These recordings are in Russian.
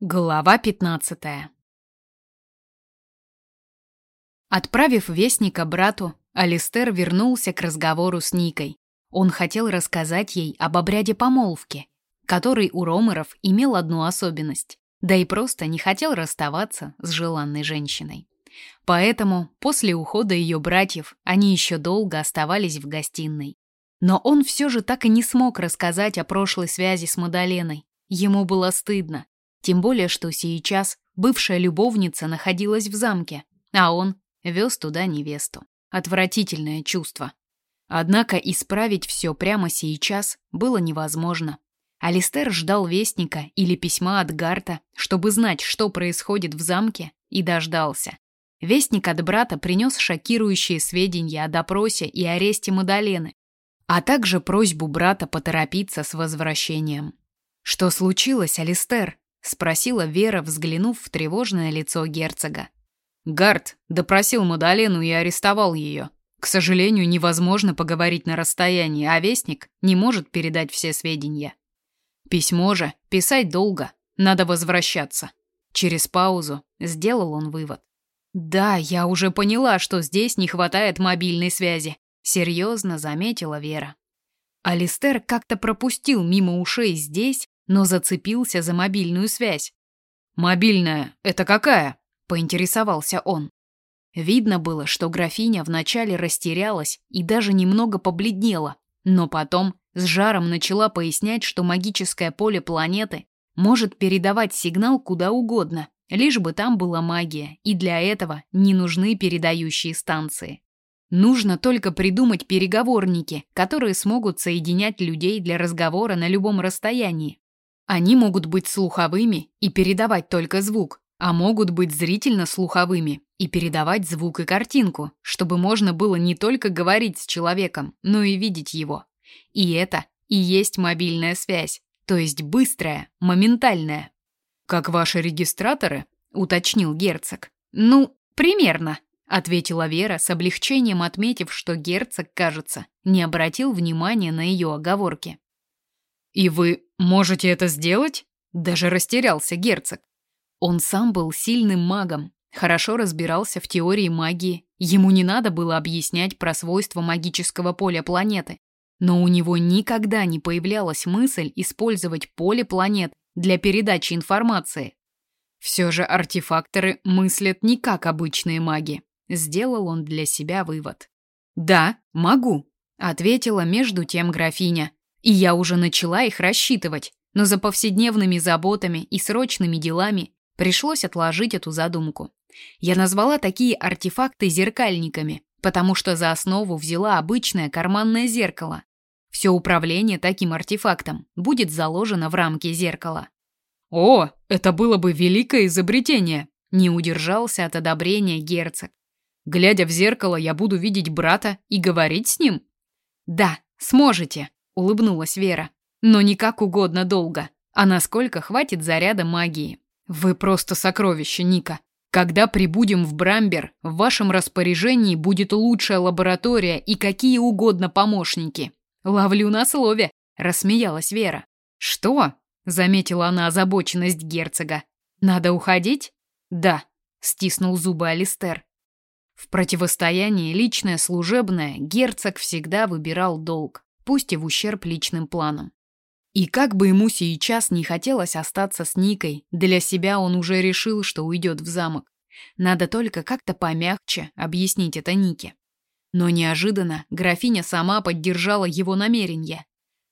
Глава 15 Отправив вестника брату, Алистер вернулся к разговору с Никой. Он хотел рассказать ей об обряде помолвки, который у Ромеров имел одну особенность, да и просто не хотел расставаться с желанной женщиной. Поэтому после ухода ее братьев они еще долго оставались в гостиной. Но он все же так и не смог рассказать о прошлой связи с Мадаленой. Ему было стыдно, тем более, что сейчас бывшая любовница находилась в замке, а он вез туда невесту. Отвратительное чувство. Однако исправить все прямо сейчас было невозможно. Алистер ждал вестника или письма от Гарта, чтобы знать, что происходит в замке, и дождался. Вестник от брата принес шокирующие сведения о допросе и аресте Мадалены, а также просьбу брата поторопиться с возвращением. «Что случилось, Алистер?» Спросила Вера, взглянув в тревожное лицо герцога. Гард допросил Мадалену и арестовал ее. К сожалению, невозможно поговорить на расстоянии, а вестник не может передать все сведения. Письмо же писать долго, надо возвращаться. Через паузу сделал он вывод. Да, я уже поняла, что здесь не хватает мобильной связи, серьезно заметила Вера. Алистер как-то пропустил мимо ушей здесь но зацепился за мобильную связь. «Мобильная — это какая?» — поинтересовался он. Видно было, что графиня вначале растерялась и даже немного побледнела, но потом с жаром начала пояснять, что магическое поле планеты может передавать сигнал куда угодно, лишь бы там была магия, и для этого не нужны передающие станции. Нужно только придумать переговорники, которые смогут соединять людей для разговора на любом расстоянии. Они могут быть слуховыми и передавать только звук, а могут быть зрительно-слуховыми и передавать звук и картинку, чтобы можно было не только говорить с человеком, но и видеть его. И это и есть мобильная связь, то есть быстрая, моментальная. Как ваши регистраторы, уточнил герцог. Ну, примерно, ответила Вера с облегчением, отметив, что герцог, кажется, не обратил внимания на ее оговорки. «И вы можете это сделать?» Даже растерялся герцог. Он сам был сильным магом, хорошо разбирался в теории магии. Ему не надо было объяснять про свойства магического поля планеты. Но у него никогда не появлялась мысль использовать поле планет для передачи информации. Все же артефакторы мыслят не как обычные маги. Сделал он для себя вывод. «Да, могу», — ответила между тем графиня, и я уже начала их рассчитывать, но за повседневными заботами и срочными делами пришлось отложить эту задумку. Я назвала такие артефакты зеркальниками, потому что за основу взяла обычное карманное зеркало. Все управление таким артефактом будет заложено в рамке зеркала. О, это было бы великое изобретение, не удержался от одобрения герцог. Глядя в зеркало, я буду видеть брата и говорить с ним? Да, сможете, улыбнулась Вера. Но не как угодно долго, а насколько хватит заряда магии. Вы просто сокровище, Ника. Когда прибудем в Брамбер, в вашем распоряжении будет лучшая лаборатория и какие угодно помощники. Ловлю на слове, рассмеялась Вера. Что? заметила она озабоченность герцога. Надо уходить? Да, стиснул зубы Алистер. В противостоянии личное-служебное герцог всегда выбирал долг пусть и в ущерб личным планам. И как бы ему сейчас не хотелось остаться с Никой, для себя он уже решил, что уйдет в замок. Надо только как-то помягче объяснить это Нике. Но неожиданно графиня сама поддержала его намерение.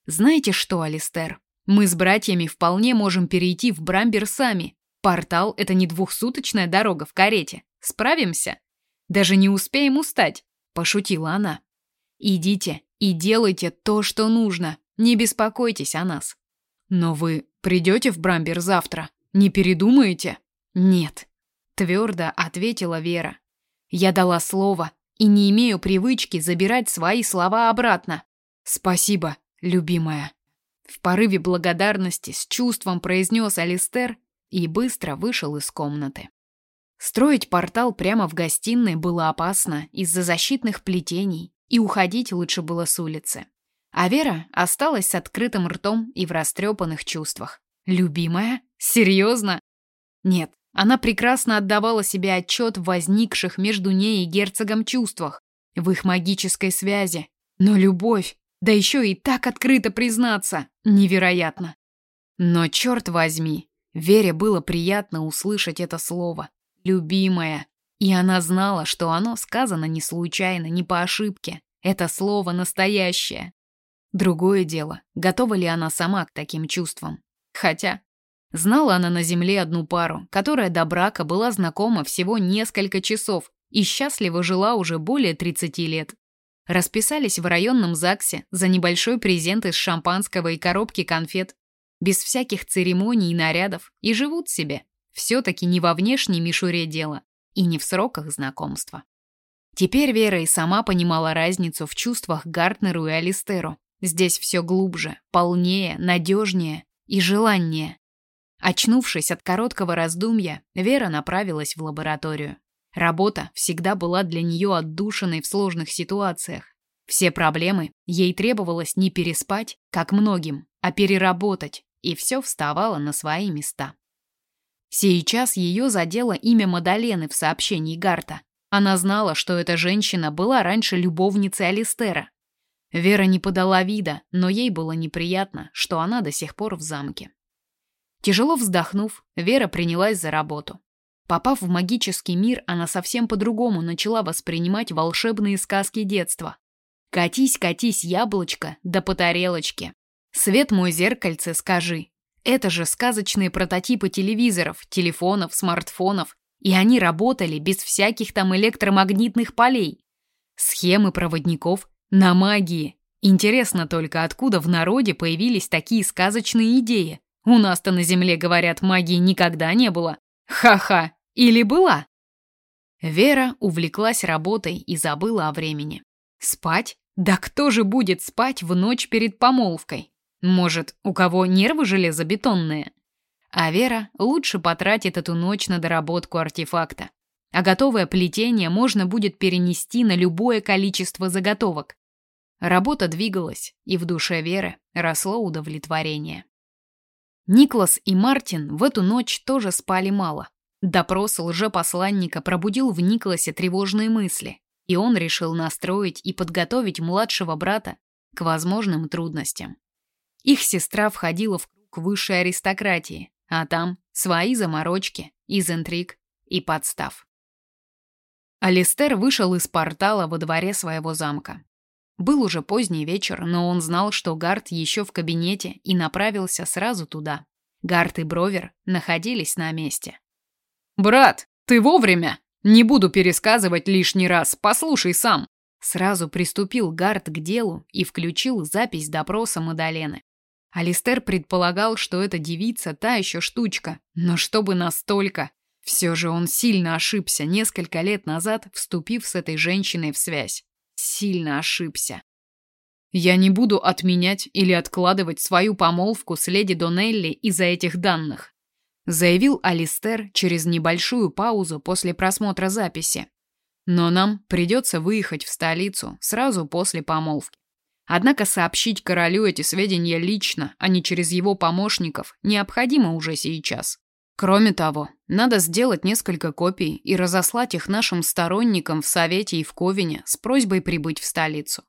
«Знаете что, Алистер, мы с братьями вполне можем перейти в Брамбер сами. Портал — это не двухсуточная дорога в карете. Справимся? Даже не успеем устать», — пошутила она. «Идите, и делайте то, что нужно. Не беспокойтесь о нас. Но вы придете в Брамбер завтра? Не передумаете? Нет, твердо ответила Вера. Я дала слово и не имею привычки забирать свои слова обратно. Спасибо, любимая. В порыве благодарности с чувством произнес Алистер и быстро вышел из комнаты. Строить портал прямо в гостиной было опасно из-за защитных плетений и уходить лучше было с улицы. А Вера осталась с открытым ртом и в растрепанных чувствах. «Любимая? Серьезно? Нет, она прекрасно отдавала себе отчет в возникших между ней и герцогом чувствах, в их магической связи. Но любовь, да еще и так открыто признаться, невероятно. Но черт возьми, Вере было приятно услышать это слово. «Любимая». И она знала, что оно сказано не случайно, не по ошибке. Это слово настоящее. Другое дело, готова ли она сама к таким чувствам. Хотя, знала она на земле одну пару, которая до брака была знакома всего несколько часов и счастливо жила уже более 30 лет. Расписались в районном ЗАГСе за небольшой презент из шампанского и коробки конфет без всяких церемоний и нарядов, и живут себе. Все-таки не во внешней мишуре дело, и не в сроках знакомства. Теперь Вера и сама понимала разницу в чувствах Гартнеру и Алистеру. Здесь все глубже, полнее, надежнее и желаннее. Очнувшись от короткого раздумья, Вера направилась в лабораторию. Работа всегда была для нее отдушиной в сложных ситуациях. Все проблемы ей требовалось не переспать, как многим, а переработать, и все вставало на свои места. Сейчас ее задело имя Мадалены в сообщении Гарта. Она знала, что эта женщина была раньше любовницей Алистера. Вера не подала вида, но ей было неприятно, что она до сих пор в замке. Тяжело вздохнув, Вера принялась за работу. Попав в магический мир, она совсем по-другому начала воспринимать волшебные сказки детства. «Катись, катись, яблочко, да по тарелочке», Свет мой зеркальце, скажи. Это же сказочные прототипы телевизоров, телефонов, смартфонов. И они работали без всяких там электромагнитных полей. Схемы проводников на магии. Интересно только, откуда в народе появились такие сказочные идеи. У нас-то на земле, говорят, магии никогда не было. Ха-ха. Или была? Вера увлеклась работой и забыла о времени. Спать? Да кто же будет спать в ночь перед помолвкой? Может, у кого нервы железобетонные? А Вера лучше потратит эту ночь на доработку артефакта. А готовое плетение можно будет перенести на любое количество заготовок. Работа двигалась, и в душе Веры росло удовлетворение. Никлас и Мартин в эту ночь тоже спали мало. Допрос лжепосланника пробудил в Никласе тревожные мысли, и он решил настроить и подготовить младшего брата к возможным трудностям. Их сестра входила в круг высшей аристократии, а там свои заморочки, из интриг и подстав. Алистер вышел из портала во дворе своего замка. Был уже поздний вечер, но он знал, что Гард еще в кабинете и направился сразу туда. Гард и Бровер находились на месте. «Брат, ты вовремя! Не буду пересказывать лишний раз, послушай сам!» Сразу приступил Гард к делу и включил запись допроса Мадалены. Алистер предполагал, что эта девица та еще штучка, но чтобы настолько. Все же он сильно ошибся несколько лет назад, вступив с этой женщиной в связь. Сильно ошибся. Я не буду отменять или откладывать свою помолвку с леди Донелли из-за этих данных, заявил Алистер через небольшую паузу после просмотра записи. Но нам придется выехать в столицу сразу после помолвки. Однако сообщить королю эти сведения лично, а не через его помощников, необходимо уже сейчас. Кроме того, надо сделать несколько копий и разослать их нашим сторонникам в Совете и в Ковине с просьбой прибыть в столицу.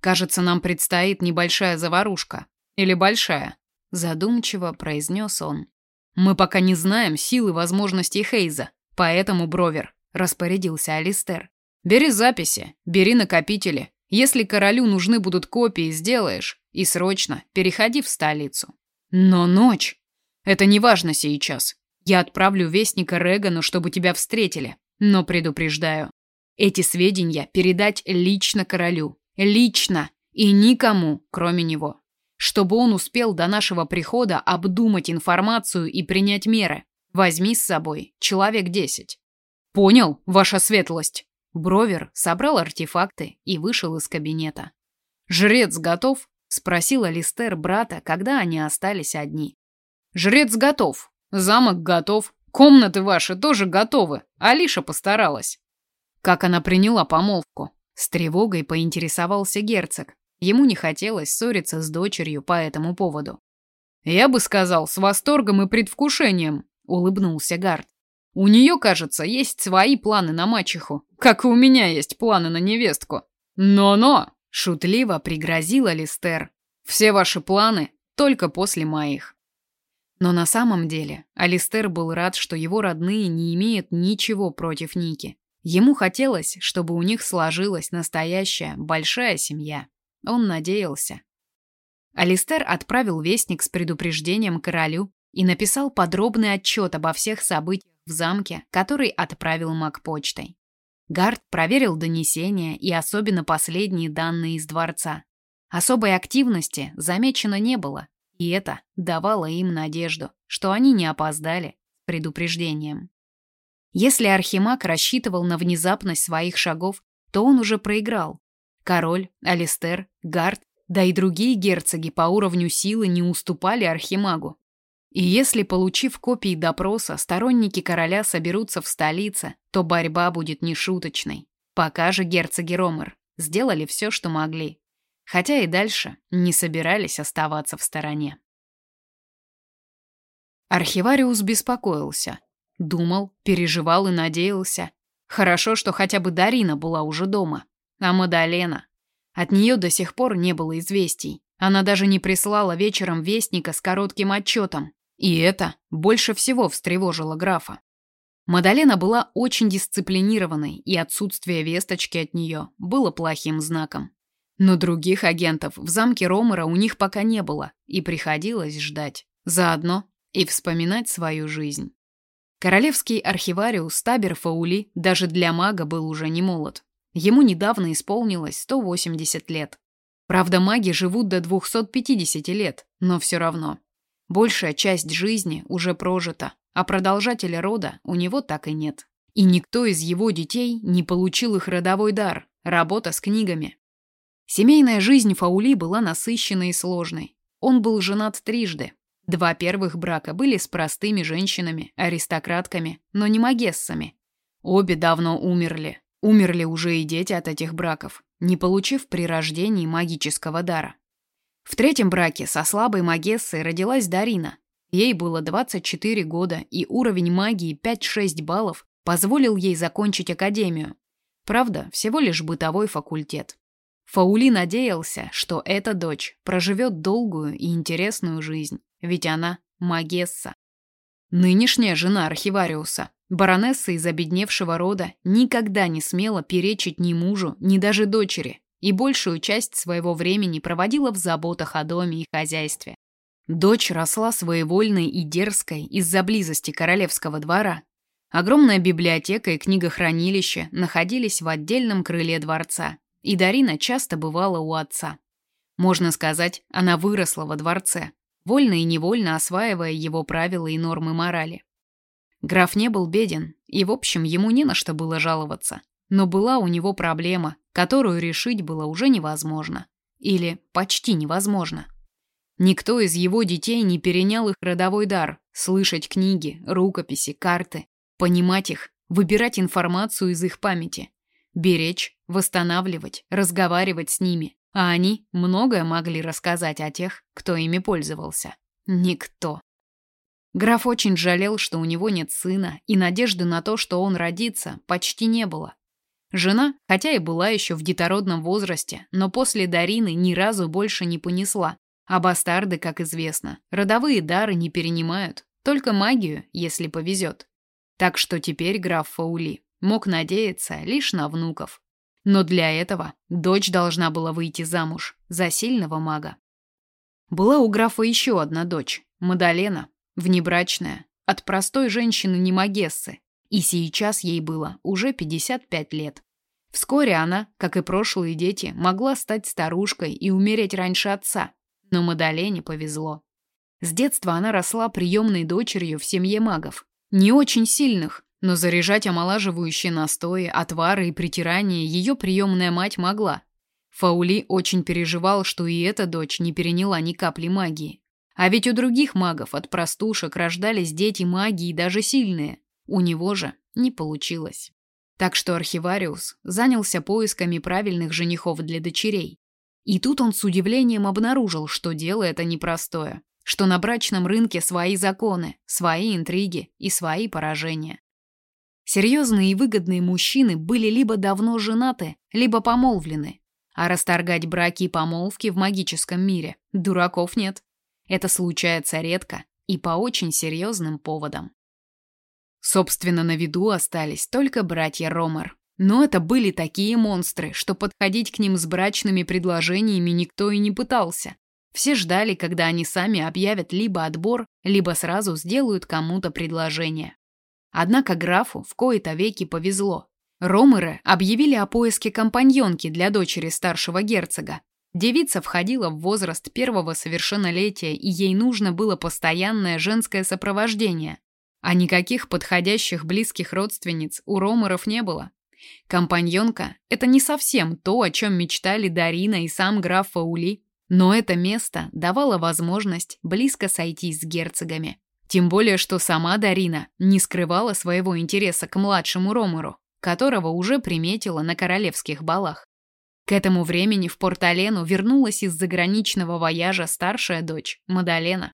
Кажется, нам предстоит небольшая заварушка. Или большая? Задумчиво произнес он. Мы пока не знаем силы и возможностей Хейза, поэтому, Бровер, распорядился Алистер. Бери записи, бери накопители, если королю нужны будут копии, сделаешь. И срочно переходи в столицу. Но ночь. Это не важно сейчас. Я отправлю вестника Регану, чтобы тебя встретили. Но предупреждаю. Эти сведения передать лично королю. Лично. И никому, кроме него. Чтобы он успел до нашего прихода обдумать информацию и принять меры. Возьми с собой человек десять. Понял, ваша светлость? Бровер собрал артефакты и вышел из кабинета. «Жрец готов?» — спросил Алистер брата, когда они остались одни. «Жрец готов. Замок готов. Комнаты ваши тоже готовы. Алиша постаралась». Как она приняла помолвку? С тревогой поинтересовался герцог. Ему не хотелось ссориться с дочерью по этому поводу. «Я бы сказал, с восторгом и предвкушением. улыбнулся Гард. У нее, кажется, есть свои планы на мачеху, как и у меня есть планы на невестку. Но-но, шутливо пригрозила Листер. Все ваши планы только после моих. Но на самом деле Алистер был рад, что его родные не имеют ничего против Ники. Ему хотелось, чтобы у них сложилась настоящая большая семья. Он надеялся. Алистер отправил вестник с предупреждением королю и написал подробный отчет обо всех событиях в замке, который отправил маг почтой. Гард проверил донесения и особенно последние данные из дворца. Особой активности замечено не было, и это давало им надежду, что они не опоздали с предупреждением. Если Архимаг рассчитывал на внезапность своих шагов, то он уже проиграл. Король, Алистер, Гард, да и другие герцоги по уровню силы не уступали Архимагу. И если, получив копии допроса, сторонники короля соберутся в столице, то борьба будет нешуточной. Пока же герцоги Ромер сделали все, что могли. Хотя и дальше не собирались оставаться в стороне. Архивариус беспокоился. Думал, переживал и надеялся. Хорошо, что хотя бы Дарина была уже дома. А Мадалена? От нее до сих пор не было известий. Она даже не прислала вечером вестника с коротким отчетом. И это больше всего встревожило графа. Мадалена была очень дисциплинированной, и отсутствие весточки от нее было плохим знаком. Но других агентов в замке Ромера у них пока не было, и приходилось ждать. Заодно и вспоминать свою жизнь. Королевский архивариус Табер Фаули даже для мага был уже не молод. Ему недавно исполнилось 180 лет. Правда, маги живут до 250 лет, но все равно. Большая часть жизни уже прожита, а продолжателя рода у него так и нет. И никто из его детей не получил их родовой дар – работа с книгами. Семейная жизнь Фаули была насыщенной и сложной. Он был женат трижды. Два первых брака были с простыми женщинами, аристократками, но не магессами. Обе давно умерли. Умерли уже и дети от этих браков, не получив при рождении магического дара. В третьем браке со слабой Магессой родилась Дарина. Ей было 24 года, и уровень магии 5-6 баллов позволил ей закончить академию. Правда, всего лишь бытовой факультет. Фаули надеялся, что эта дочь проживет долгую и интересную жизнь, ведь она Магесса. Нынешняя жена архивариуса, баронесса из обедневшего рода, никогда не смела перечить ни мужу, ни даже дочери, и большую часть своего времени проводила в заботах о доме и хозяйстве. Дочь росла своевольной и дерзкой из-за близости королевского двора. Огромная библиотека и книгохранилище находились в отдельном крыле дворца, и Дарина часто бывала у отца. Можно сказать, она выросла во дворце, вольно и невольно осваивая его правила и нормы морали. Граф не был беден, и, в общем, ему не на что было жаловаться. Но была у него проблема, которую решить было уже невозможно. Или почти невозможно. Никто из его детей не перенял их родовой дар – слышать книги, рукописи, карты, понимать их, выбирать информацию из их памяти, беречь, восстанавливать, разговаривать с ними. А они многое могли рассказать о тех, кто ими пользовался. Никто. Граф очень жалел, что у него нет сына, и надежды на то, что он родится, почти не было. Жена, хотя и была еще в детородном возрасте, но после Дарины ни разу больше не понесла. А бастарды, как известно, родовые дары не перенимают, только магию, если повезет. Так что теперь граф Фаули мог надеяться лишь на внуков. Но для этого дочь должна была выйти замуж за сильного мага. Была у графа еще одна дочь, Мадалена, внебрачная, от простой женщины-немагессы, и сейчас ей было уже 55 лет. Вскоре она, как и прошлые дети, могла стать старушкой и умереть раньше отца. Но Мадалене повезло. С детства она росла приемной дочерью в семье магов. Не очень сильных, но заряжать омолаживающие настои, отвары и притирания ее приемная мать могла. Фаули очень переживал, что и эта дочь не переняла ни капли магии. А ведь у других магов от простушек рождались дети магии даже сильные. У него же не получилось. Так что архивариус занялся поисками правильных женихов для дочерей. И тут он с удивлением обнаружил, что дело это непростое. что на брачном рынке свои законы, свои интриги и свои поражения. Серьезные и выгодные мужчины были либо давно женаты, либо помолвлены. А расторгать браки и помолвки в магическом мире дураков нет. Это случается редко и по очень серьезным поводам. Собственно, на виду остались только братья Ромер. Но это были такие монстры, что подходить к ним с брачными предложениями никто и не пытался. Все ждали, когда они сами объявят либо отбор, либо сразу сделают кому-то предложение. Однако графу в кои-то веки повезло. Ромеры объявили о поиске компаньонки для дочери старшего герцога. Девица входила в возраст первого совершеннолетия, и ей нужно было постоянное женское сопровождение. А никаких подходящих близких родственниц у Ромеров не было. Компаньонка – это не совсем то, о чем мечтали Дарина и сам граф Фаули, но это место давало возможность близко сойтись с герцогами. Тем более, что сама Дарина не скрывала своего интереса к младшему Ромеру, которого уже приметила на королевских балах. К этому времени в Порт-Алену вернулась из заграничного вояжа старшая дочь, Мадалена.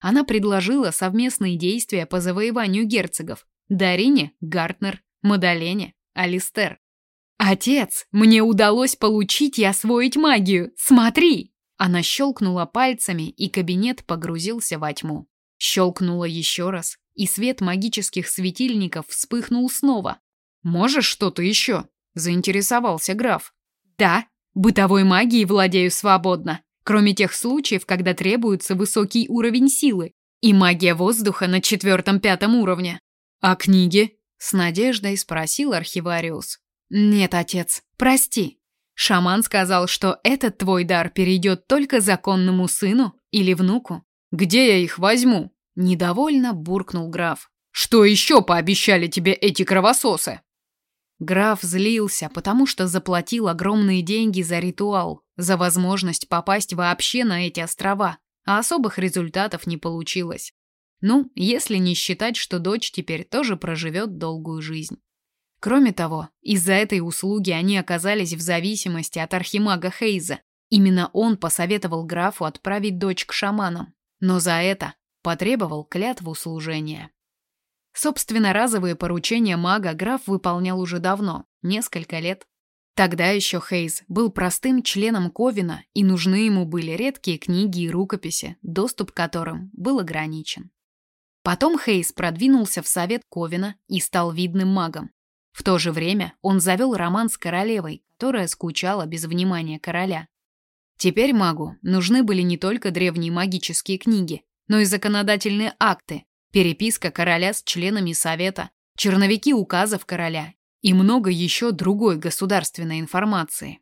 Она предложила совместные действия по завоеванию герцогов. Дарине – Гартнер, Мадалене – Алистер. «Отец, мне удалось получить и освоить магию! Смотри!» Она щелкнула пальцами, и кабинет погрузился во тьму. Щелкнула еще раз, и свет магических светильников вспыхнул снова. «Можешь что-то еще?» – заинтересовался граф. «Да, бытовой магией владею свободно, кроме тех случаев, когда требуется высокий уровень силы и магия воздуха на четвертом-пятом уровне. А книги?» – с надеждой спросил архивариус. «Нет, отец, прости. Шаман сказал, что этот твой дар перейдет только законному сыну или внуку. Где я их возьму? Недовольно буркнул граф. Что еще пообещали тебе эти кровососы? Граф злился, потому что заплатил огромные деньги за ритуал, за возможность попасть вообще на эти острова, а особых результатов не получилось. Ну, если не считать, что дочь теперь тоже проживет долгую жизнь. Кроме того, из-за этой услуги они оказались в зависимости от архимага Хейза. Именно он посоветовал графу отправить дочь к шаманам но за это потребовал клятву служения. Собственно, разовые поручения мага граф выполнял уже давно, несколько лет. Тогда еще Хейз был простым членом Ковина, и нужны ему были редкие книги и рукописи, доступ к которым был ограничен. Потом Хейз продвинулся в совет Ковина и стал видным магом. В то же время он завел роман с королевой, которая скучала без внимания короля. Теперь магу нужны были не только древние магические книги, но и законодательные акты, переписка короля с членами совета, черновики указов короля и много еще другой государственной информации.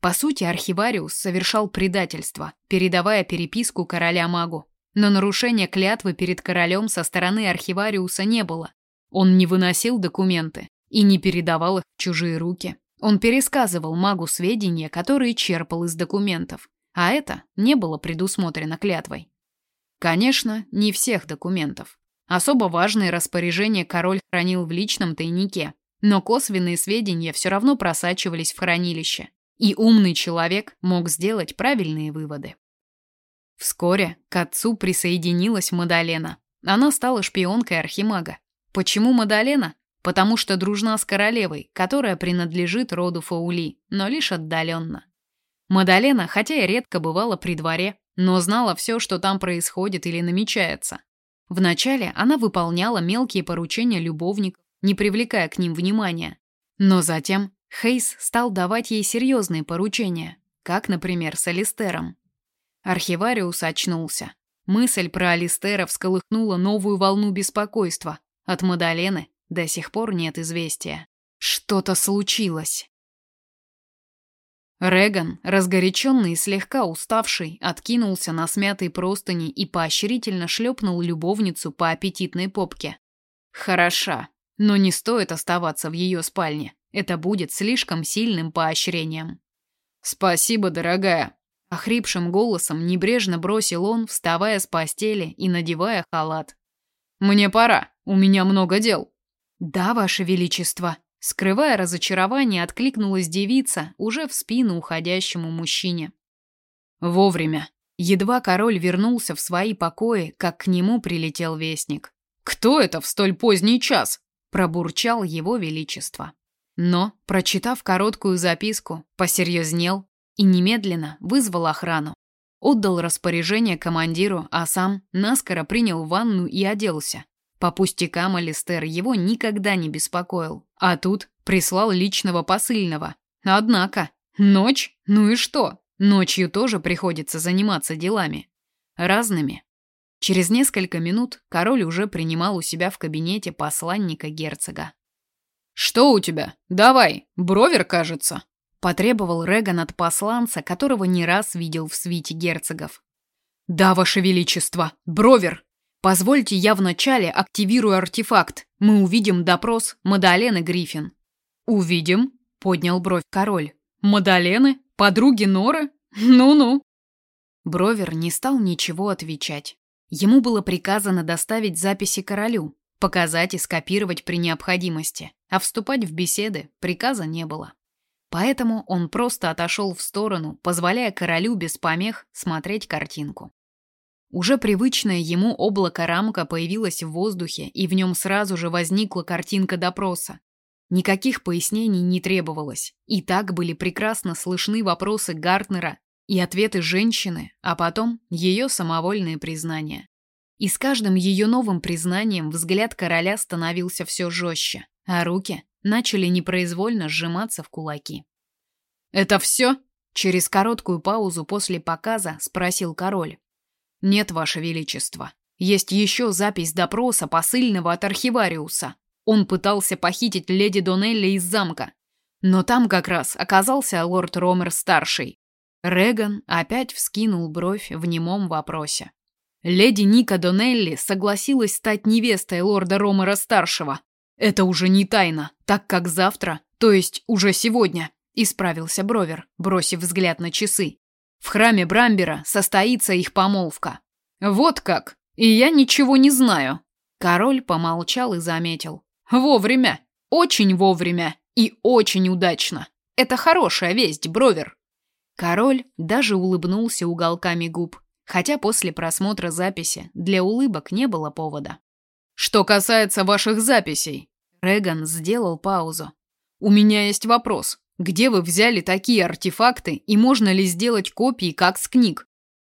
По сути, архивариус совершал предательство, передавая переписку короля магу. Но нарушения клятвы перед королем со стороны архивариуса не было. Он не выносил документы и не передавал их в чужие руки. Он пересказывал магу сведения, которые черпал из документов, а это не было предусмотрено клятвой. Конечно, не всех документов. Особо важные распоряжения король хранил в личном тайнике, но косвенные сведения все равно просачивались в хранилище, и умный человек мог сделать правильные выводы. Вскоре к отцу присоединилась Мадалена. Она стала шпионкой архимага. Почему Мадалена? потому что дружна с королевой, которая принадлежит роду Фаули, но лишь отдаленно. Мадалена, хотя и редко бывала при дворе, но знала все, что там происходит или намечается. Вначале она выполняла мелкие поручения любовников, не привлекая к ним внимания. Но затем Хейс стал давать ей серьезные поручения, как, например, с Алистером. Архивариус очнулся. Мысль про Алистера всколыхнула новую волну беспокойства. От Мадалены до сих пор нет известия. Что-то случилось. Реган, разгоряченный и слегка уставший, откинулся на смятые простыни и поощрительно шлепнул любовницу по аппетитной попке. Хороша, но не стоит оставаться в ее спальне. Это будет слишком сильным поощрением. Спасибо, дорогая, охрипшим голосом небрежно бросил он, вставая с постели и надевая халат. Мне пора, у меня много дел. «Да, Ваше Величество», — скрывая разочарование, откликнулась девица уже в спину уходящему мужчине. «Вовремя. Едва король вернулся в свои покои, как к нему прилетел вестник. «Кто это в столь поздний час?» – пробурчал его величество. Но, прочитав короткую записку, посерьезнел и немедленно вызвал охрану. Отдал распоряжение командиру, а сам наскоро принял ванну и оделся. По пустякам Алистер его никогда не беспокоил, а тут прислал личного посыльного. Однако, ночь? Ну и что? Ночью тоже приходится заниматься делами. Разными. Через несколько минут король уже принимал у себя в кабинете посланника герцога. «Что у тебя? Давай, бровер, кажется», потребовал Реган от посланца, которого не раз видел в свите герцогов. «Да, ваше величество, бровер! Позвольте я вначале активирую артефакт. Мы увидим допрос Мадалены Гриффин». «Увидим?» — поднял бровь король. «Мадалены? Подруги Норы? Ну-ну». Бровер не стал ничего отвечать. Ему было приказано доставить записи королю, показать и скопировать при необходимости, а вступать в беседы приказа не было. Поэтому он просто отошел в сторону, позволяя королю без помех смотреть картинку. Уже привычное ему облако-рамка появилось в воздухе, и в нем сразу же возникла картинка допроса. Никаких пояснений не требовалось, и так были прекрасно слышны вопросы Гартнера и ответы женщины, а потом ее самовольные признания. И с каждым ее новым признанием взгляд короля становился все жестче, а руки начали непроизвольно сжиматься в кулаки. «Это все?» — через короткую паузу после показа спросил король. «Нет, ваше величество. Есть еще запись допроса посыльного от архивариуса. Он пытался похитить леди Донелли из замка. Но там как раз оказался лорд Ромер-старший». Реган опять вскинул бровь в немом вопросе. Леди Ника Донелли согласилась стать невестой лорда Ромера-старшего. Это уже не тайна, так как завтра, то есть уже сегодня, исправился Бровер, бросив взгляд на часы. В храме Брамбера состоится их помолвка. Вот как. И я ничего не знаю. Король помолчал и заметил. Вовремя. Очень вовремя. И очень удачно. Это хорошая весть, Бровер. Король даже улыбнулся уголками губ, хотя после просмотра записи для улыбок не было повода. Что касается ваших записей, Реган сделал паузу. У меня есть вопрос. Где вы взяли такие артефакты и можно ли сделать копии как с книг?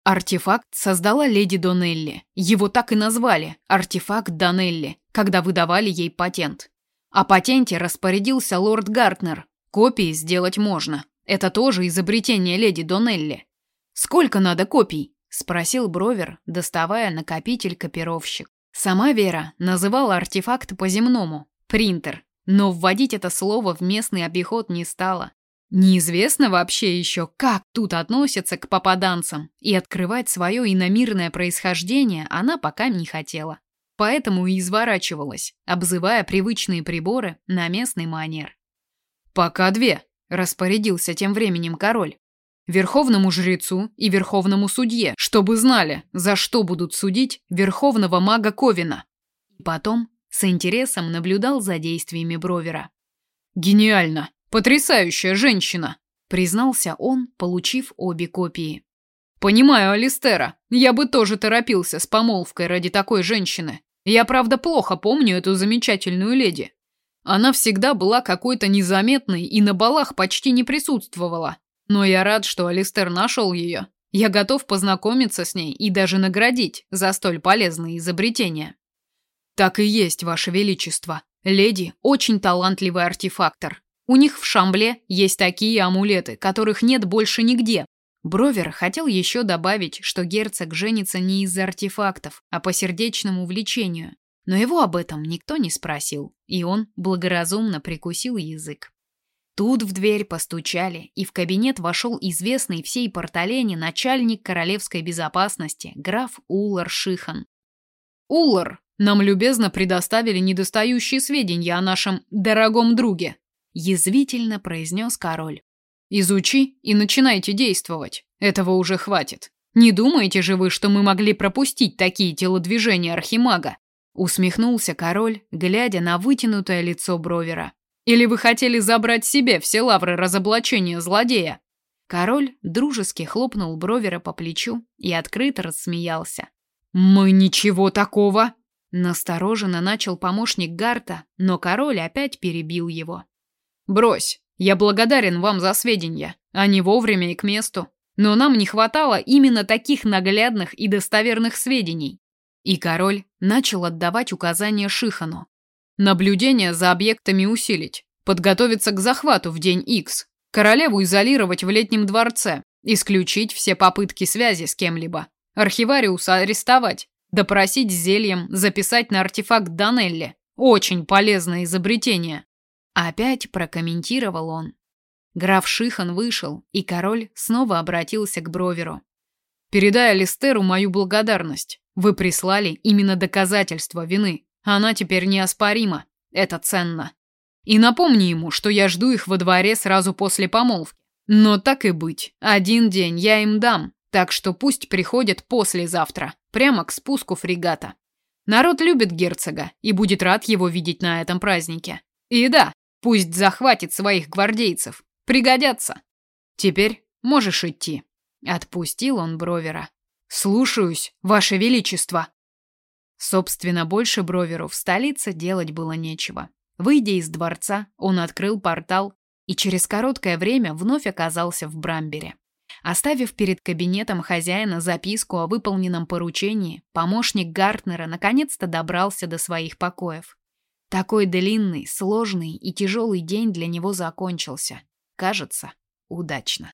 Артефакт создала леди Донелли. Его так и назвали артефакт Донелли, когда выдавали ей патент. О патенте распорядился лорд Гартнер. Копии сделать можно. Это тоже изобретение леди Донелли. Сколько надо копий? спросил Бровер, доставая накопитель копировщик. Сама Вера называла артефакт по-земному Принтер. Но вводить это слово в местный обиход не стало. Неизвестно вообще еще, как тут относятся к попаданцам, и открывать свое иномирное происхождение она пока не хотела. Поэтому и изворачивалась, обзывая привычные приборы на местный манер. «Пока две», — распорядился тем временем король. «Верховному жрецу и верховному судье, чтобы знали, за что будут судить верховного мага Ковина». И потом с интересом наблюдал за действиями Бровера. «Гениально! Потрясающая женщина!» признался он, получив обе копии. «Понимаю Алистера. Я бы тоже торопился с помолвкой ради такой женщины. Я, правда, плохо помню эту замечательную леди. Она всегда была какой-то незаметной и на балах почти не присутствовала. Но я рад, что Алистер нашел ее. Я готов познакомиться с ней и даже наградить за столь полезные изобретения». Так и есть, ваше величество. Леди очень талантливый артефактор. У них в Шамбле есть такие амулеты, которых нет больше нигде. Бровер хотел еще добавить, что герцог женится не из-за артефактов, а по сердечному влечению. Но его об этом никто не спросил, и он благоразумно прикусил язык. Тут в дверь постучали, и в кабинет вошел известный всей Порталене начальник королевской безопасности, граф Уллар Шихан. «Уллар, нам любезно предоставили недостающие сведения о нашем дорогом друге, язвительно произнес король. Изучи и начинайте действовать. Этого уже хватит. Не думаете же вы, что мы могли пропустить такие телодвижения архимага? Усмехнулся король, глядя на вытянутое лицо Бровера. Или вы хотели забрать себе все лавры разоблачения злодея? Король дружески хлопнул Бровера по плечу и открыто рассмеялся. «Мы ничего такого!» Настороженно начал помощник Гарта, но король опять перебил его. «Брось, я благодарен вам за сведения. Они вовремя и к месту. Но нам не хватало именно таких наглядных и достоверных сведений». И король начал отдавать указания Шихану. «Наблюдение за объектами усилить. Подготовиться к захвату в день X. Королеву изолировать в летнем дворце. Исключить все попытки связи с кем-либо. Архивариуса арестовать. Допросить зельем, записать на артефакт Данелли. Очень полезное изобретение. Опять прокомментировал он. Граф Шихан вышел, и король снова обратился к Броверу. «Передай Алистеру мою благодарность. Вы прислали именно доказательство вины. Она теперь неоспорима. Это ценно. И напомни ему, что я жду их во дворе сразу после помолвки. Но так и быть, один день я им дам, так что пусть приходят послезавтра, прямо к спуску фрегата. Народ любит герцога и будет рад его видеть на этом празднике. И да, пусть захватит своих гвардейцев. Пригодятся. Теперь можешь идти. Отпустил он Бровера. Слушаюсь, ваше величество. Собственно, больше Броверу в столице делать было нечего. Выйдя из дворца, он открыл портал и через короткое время вновь оказался в Брамбере. Оставив перед кабинетом хозяина записку о выполненном поручении, помощник Гартнера наконец-то добрался до своих покоев. Такой длинный, сложный и тяжелый день для него закончился. Кажется, удачно.